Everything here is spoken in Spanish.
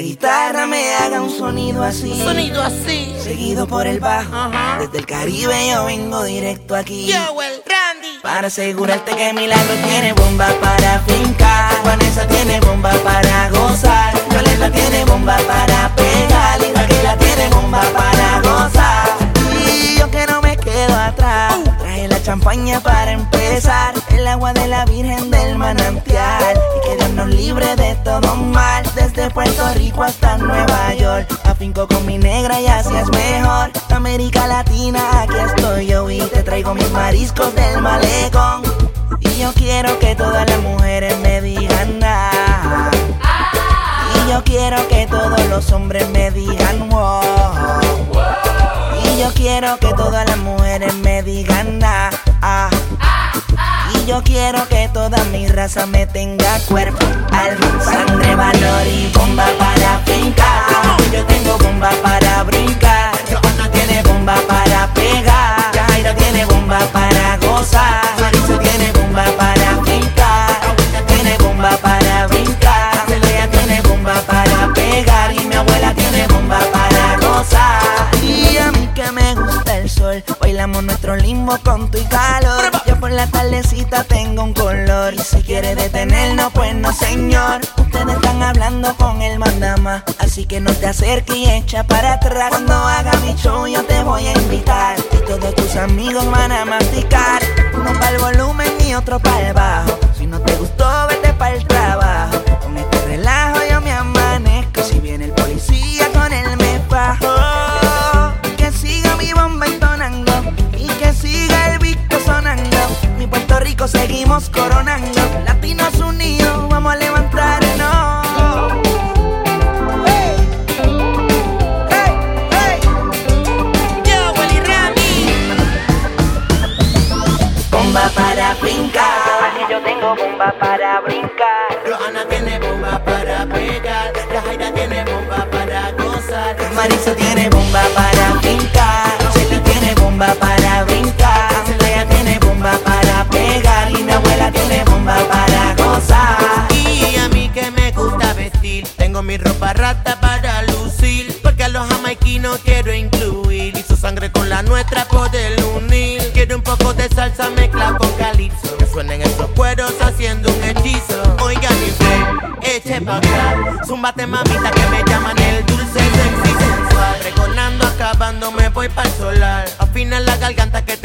la guitarra me haga un sonido así. Un sonido así. Seguido por el bajo. Desde el Caribe yo vengo directo aquí. Yo, el Randy. Para asegurarte que Milagro tiene bomba para fincar. Vanessa tiene bomba para gozar. Violeta tiene bomba para pegar. Y Raquel tiene bomba para gozar. Y yo que no me quedo atrás. Traje la champaña para empezar. El agua de la Virgen del manantial. Y que Dios nos libre de todo mal. Desde Puerto Rico hasta Nueva York. Afinco con mi negra y así es mejor. América Latina, aquí estoy yo y te traigo mis mariscos del malecón. Y yo quiero que todas las mujeres me digan nada. Y yo quiero que todos los hombres me digan wow. Y yo quiero que todas las mujeres me digan ah. Yo quiero que toda mi raza me tenga cuerpo, alma, sangre, valor y bomba para fincar. Yo tengo bomba para brincar. Joana tiene bomba para pegar. Jaira tiene bomba para gozar. Marisa tiene bomba para. Abuela tiene bomba para brincar. Celia tiene bomba para pegar. Y mi abuela tiene bomba para gozar. Y a mí que me gusta el sol, bailamos nuestro limbo con tu y calor. Por la tardecita tengo un color. Y si quiere detenernos, pues no, señor. Ustedes están hablando con el mandama. Así que no te acerques y echa para atrás. Cuando haga mi show, yo te voy a invitar. Y todos tus amigos van a masticar. Uno para el volumen y otro para el bajo. Seguimos coronando. Latinos unidos, vamos a levantarnos. Hey. Hey, hey. Yo, el Randy. Bomba para brincar. Yo tengo bomba para brincar. Johanna tiene bomba para pegar. La Jaira tiene bomba para gozar. Marisa tiene bomba para Los jamaiquinos quiero incluir. Y su sangre con la nuestra poder unir. Quiero un poco de salsa mezcla con calipso. Que suenen esos cueros haciendo un hechizo. Oigan mi fe, eche pa' acá. Zumbate mamita que me llaman el dulce sexy sensual. Pregonando, acabando, me voy para el solar. Afina la garganta que